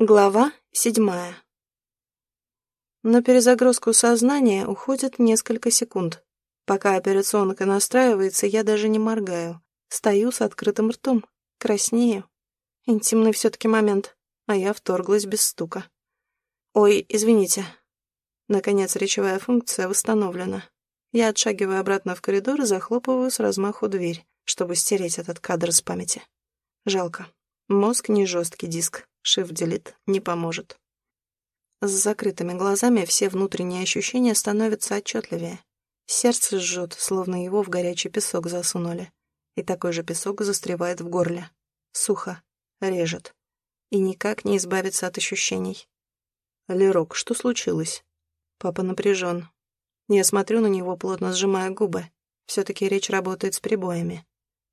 Глава седьмая. На перезагрузку сознания уходит несколько секунд. Пока операционка настраивается, я даже не моргаю. Стою с открытым ртом, краснею. Интимный все-таки момент, а я вторглась без стука. Ой, извините. Наконец речевая функция восстановлена. Я отшагиваю обратно в коридор и захлопываю с размаху дверь, чтобы стереть этот кадр с памяти. Жалко. Мозг не жесткий диск, Shift-Delete не поможет. С закрытыми глазами все внутренние ощущения становятся отчетливее. Сердце жжет, словно его в горячий песок засунули. И такой же песок застревает в горле. Сухо, режет. И никак не избавиться от ощущений. «Лерок, что случилось?» Папа напряжен. Я смотрю на него, плотно сжимая губы. Все-таки речь работает с прибоями.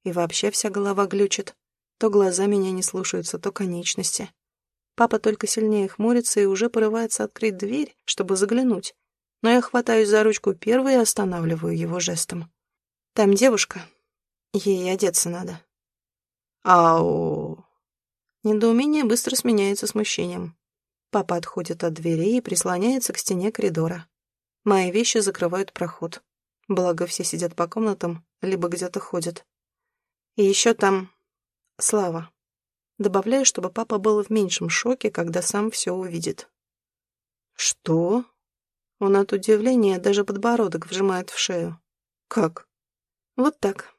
И вообще вся голова глючит. То глаза меня не слушаются, то конечности. Папа только сильнее хмурится и уже порывается открыть дверь, чтобы заглянуть. Но я хватаюсь за ручку первой и останавливаю его жестом. Там девушка. Ей одеться надо. Ау. Недоумение быстро сменяется смущением. Папа отходит от двери и прислоняется к стене коридора. Мои вещи закрывают проход. Благо, все сидят по комнатам, либо где-то ходят. И еще там... Слава. Добавляю, чтобы папа был в меньшем шоке, когда сам все увидит. «Что?» Он от удивления даже подбородок вжимает в шею. «Как?» «Вот так.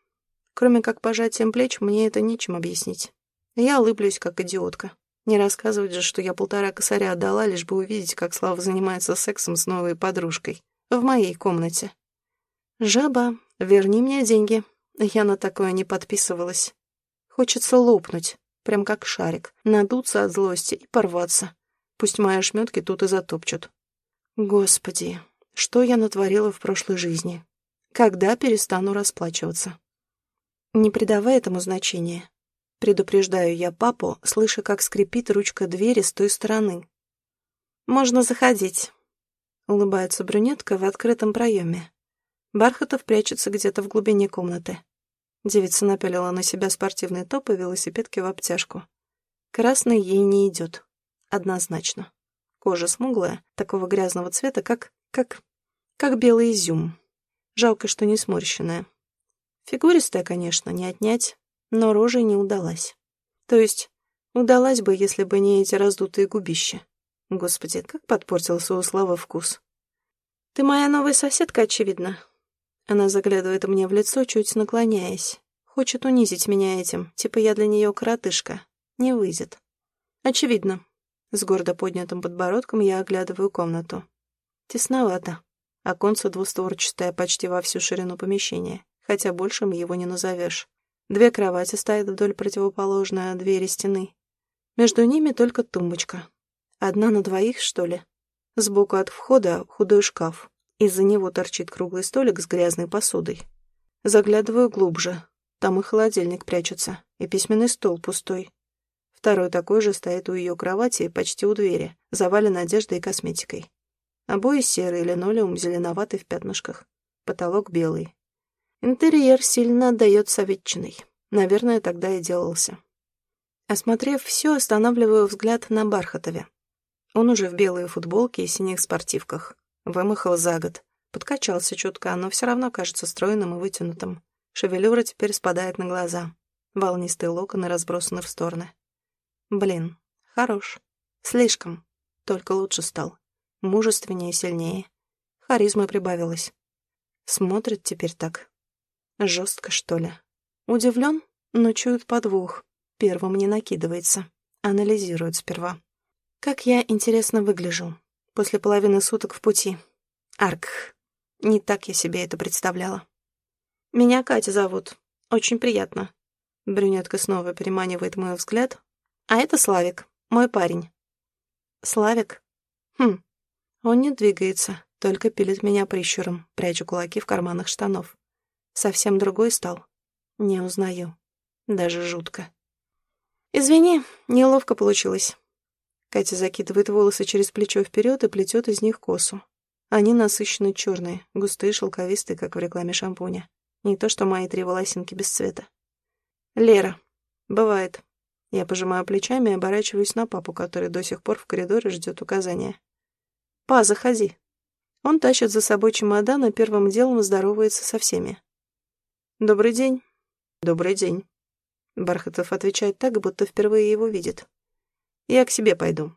Кроме как пожатием плеч, мне это нечем объяснить. Я улыблюсь, как идиотка. Не рассказывать же, что я полтора косаря отдала, лишь бы увидеть, как Слава занимается сексом с новой подружкой. В моей комнате. «Жаба, верни мне деньги. Я на такое не подписывалась. Хочется лопнуть прям как шарик, надуться от злости и порваться. Пусть мои ошметки тут и затопчут. Господи, что я натворила в прошлой жизни? Когда перестану расплачиваться? Не придавая этому значения. Предупреждаю я папу, слыша, как скрипит ручка двери с той стороны. «Можно заходить», — улыбается брюнетка в открытом проеме. Бархатов прячется где-то в глубине комнаты. Девица напялила на себя спортивный топ и велосипедки в обтяжку. Красный ей не идет. Однозначно. Кожа смуглая, такого грязного цвета, как... как... как белый изюм. Жалко, что не сморщенная. Фигуристая, конечно, не отнять, но рожей не удалась. То есть, удалась бы, если бы не эти раздутые губища. Господи, как подпортился у Славы вкус. «Ты моя новая соседка, очевидно», она заглядывает мне в лицо, чуть наклоняясь. Хочет унизить меня этим, типа я для нее коротышка. Не выйдет. Очевидно. С гордо поднятым подбородком я оглядываю комнату. Тесновато. Оконце двустворчатое почти во всю ширину помещения, хотя большим его не назовешь. Две кровати стоят вдоль противоположной двери стены. Между ними только тумбочка. Одна на двоих, что ли? Сбоку от входа худой шкаф. Из-за него торчит круглый столик с грязной посудой. Заглядываю глубже. Там и холодильник прячется, и письменный стол пустой. Второй такой же стоит у ее кровати, почти у двери, завален одеждой и косметикой. Обои серые, линолеум зеленоватый в пятнышках. Потолок белый. Интерьер сильно отдает советчиной. Наверное, тогда и делался. Осмотрев все, останавливаю взгляд на Бархатове. Он уже в белой футболке и синих спортивках. Вымахал за год. Подкачался чутка, но все равно кажется стройным и вытянутым. Шевелюра теперь спадает на глаза. Волнистые локоны разбросаны в стороны. Блин, хорош. Слишком. Только лучше стал. Мужественнее и сильнее. Харизма прибавилась. Смотрит теперь так. Жестко, что ли. Удивлен, но чует подвох. Первым не накидывается. Анализирует сперва. Как я, интересно, выгляжу после половины суток в пути. Арк. Не так я себе это представляла. Меня Катя зовут. Очень приятно. Брюнетка снова переманивает мой взгляд. А это Славик, мой парень. Славик? Хм. Он не двигается, только пилит меня прищуром, прячу кулаки в карманах штанов. Совсем другой стал. Не узнаю. Даже жутко. Извини, неловко получилось. Катя закидывает волосы через плечо вперед и плетет из них косу. Они насыщенно черные, густые, шелковистые, как в рекламе шампуня. Не то что мои три волосинки без цвета. Лера. Бывает. Я пожимаю плечами и оборачиваюсь на папу, который до сих пор в коридоре ждет указания. «Па, заходи». Он тащит за собой чемодан и первым делом здоровается со всеми. «Добрый день». «Добрый день». Бархатов отвечает так, будто впервые его видит. «Я к себе пойду».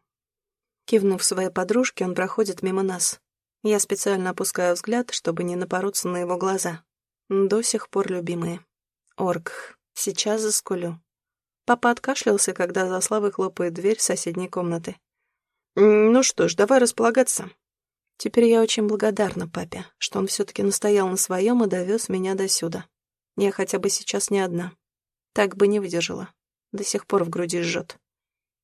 Кивнув своей подружке, он проходит мимо нас. Я специально опускаю взгляд, чтобы не напороться на его глаза. До сих пор любимые. Орк. Сейчас заскулю. Папа откашлялся, когда за Славой хлопает дверь соседней комнаты. «Ну что ж, давай располагаться». Теперь я очень благодарна папе, что он все-таки настоял на своем и довез меня до сюда. Я хотя бы сейчас не одна. Так бы не выдержала. До сих пор в груди жжет.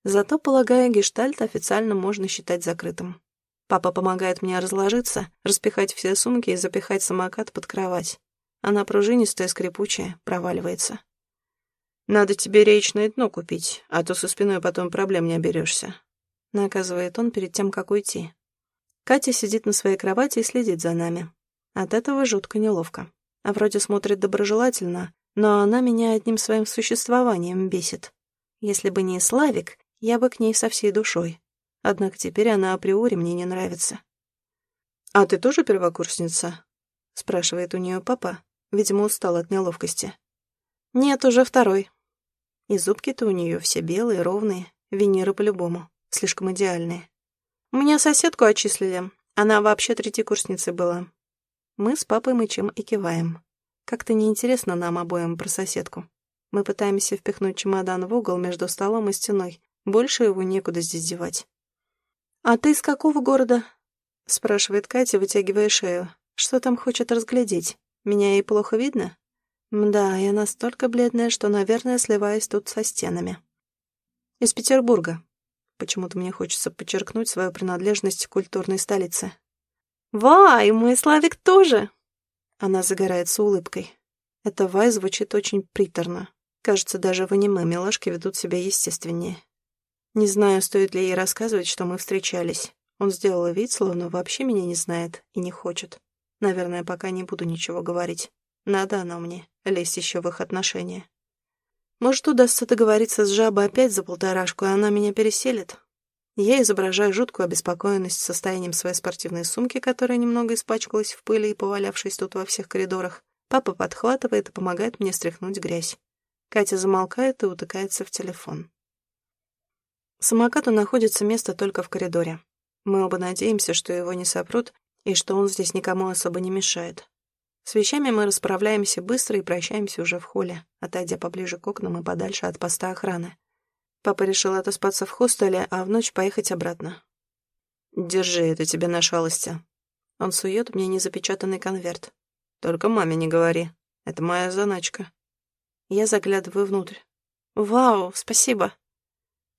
Зато, полагаю, гештальт официально можно считать закрытым. Папа помогает мне разложиться, распихать все сумки и запихать самокат под кровать. Она пружинистая, скрипучая, проваливается. «Надо тебе речное дно купить, а то со спиной потом проблем не оберешься», — наказывает он перед тем, как уйти. Катя сидит на своей кровати и следит за нами. От этого жутко неловко. А вроде смотрит доброжелательно, но она меня одним своим существованием бесит. Если бы не Славик, я бы к ней со всей душой. Однако теперь она априори мне не нравится. «А ты тоже первокурсница?» — спрашивает у нее папа, видимо, устал от неловкости. «Нет, уже второй», и зубки-то у нее все белые, ровные, виниры по-любому, слишком идеальные. У меня соседку отчислили, она вообще третьекурсницей была. Мы с папой мычим и киваем. Как-то неинтересно нам обоим про соседку. Мы пытаемся впихнуть чемодан в угол между столом и стеной. Больше его некуда здесь девать. «А ты из какого города?» — спрашивает Катя, вытягивая шею. «Что там хочет разглядеть? Меня ей плохо видно?» Да, я настолько бледная, что, наверное, сливаюсь тут со стенами. Из Петербурга. Почему-то мне хочется подчеркнуть свою принадлежность к культурной столице. «Вай, мой Славик тоже!» Она загорается улыбкой. Это «вай» звучит очень приторно. Кажется, даже в аниме милашки ведут себя естественнее. Не знаю, стоит ли ей рассказывать, что мы встречались. Он сделал вид, словно вообще меня не знает и не хочет. Наверное, пока не буду ничего говорить. Надо оно мне, лезть еще в их отношения. Может, удастся договориться с жабой опять за полторашку, и она меня переселит? Я изображаю жуткую обеспокоенность состоянием своей спортивной сумки, которая немного испачкалась в пыли и повалявшись тут во всех коридорах. Папа подхватывает и помогает мне стряхнуть грязь. Катя замолкает и утыкается в телефон. Самокату находится место только в коридоре. Мы оба надеемся, что его не сопрут и что он здесь никому особо не мешает. С вещами мы расправляемся быстро и прощаемся уже в холле, отойдя поближе к окнам и подальше от поста охраны. Папа решил отоспаться в хостеле, а в ночь поехать обратно. «Держи, это тебе на шалости». Он сует мне незапечатанный конверт. «Только маме не говори. Это моя заначка». Я заглядываю внутрь. «Вау, спасибо!»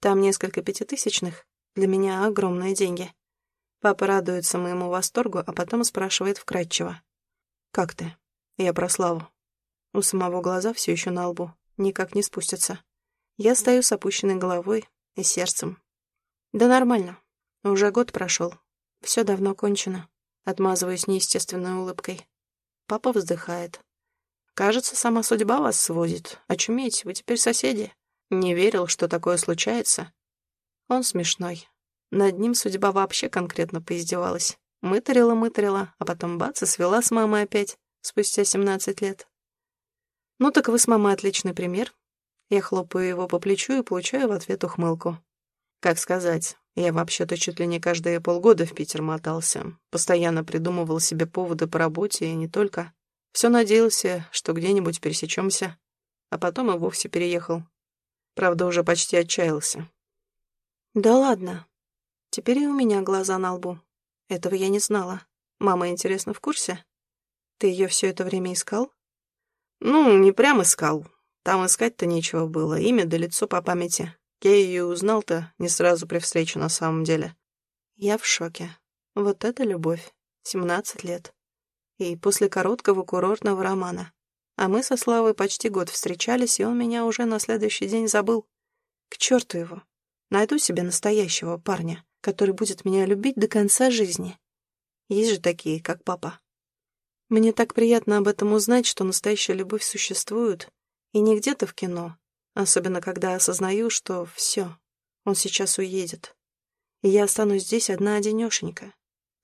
Там несколько пятитысячных. Для меня огромные деньги. Папа радуется моему восторгу, а потом спрашивает вкратчиво. «Как ты?» «Я про Славу». У самого глаза все еще на лбу, никак не спустятся. Я стою с опущенной головой и сердцем. «Да нормально. Уже год прошел. Все давно кончено». Отмазываюсь неестественной улыбкой. Папа вздыхает. «Кажется, сама судьба вас сводит. Очуметь, вы теперь соседи. Не верил, что такое случается». Он смешной. Над ним судьба вообще конкретно поиздевалась. Мытарила-мытарила, а потом бац, и свела с мамой опять, спустя 17 лет. Ну так вы с мамой отличный пример. Я хлопаю его по плечу и получаю в ответ ухмылку. Как сказать, я вообще-то чуть ли не каждые полгода в Питер мотался. Постоянно придумывал себе поводы по работе и не только. Все надеялся, что где-нибудь пересечемся. А потом и вовсе переехал. Правда, уже почти отчаялся. Да ладно. Теперь и у меня глаза на лбу. Этого я не знала. Мама, интересно, в курсе? Ты ее все это время искал? Ну, не прям искал. Там искать-то нечего было. Имя да лицо по памяти. Я ее узнал-то не сразу при встрече на самом деле. Я в шоке. Вот это любовь. Семнадцать лет. И после короткого курортного романа. А мы со Славой почти год встречались, и он меня уже на следующий день забыл. К черту его. Найду себе настоящего парня который будет меня любить до конца жизни. Есть же такие, как папа. Мне так приятно об этом узнать, что настоящая любовь существует, и не где-то в кино, Особенно, когда осознаю, что все, он сейчас уедет. И я останусь здесь одна-одинешенька.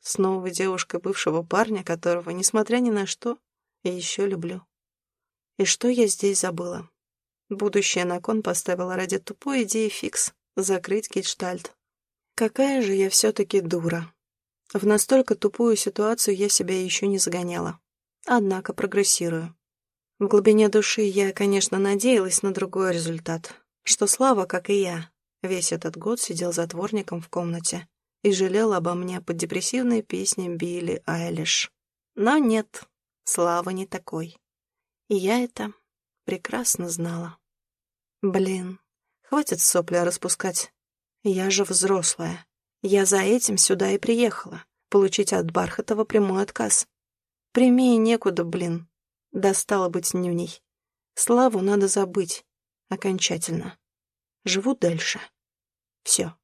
С новой девушкой бывшего парня, которого, несмотря ни на что, я еще люблю. И что я здесь забыла? Будущее на кон поставила ради тупой идеи фикс — закрыть гештальт. Какая же я все-таки дура. В настолько тупую ситуацию я себя еще не загоняла. Однако прогрессирую. В глубине души я, конечно, надеялась на другой результат. Что Слава, как и я, весь этот год сидел затворником в комнате и жалел обо мне под депрессивные песни Билли Айлиш. Но нет, Слава не такой. И я это прекрасно знала. Блин, хватит сопли распускать. Я же взрослая. Я за этим сюда и приехала. Получить от Бархатова прямой отказ. Прямее некуда, блин. Достало быть нюней. Славу надо забыть. Окончательно. Живу дальше. Все.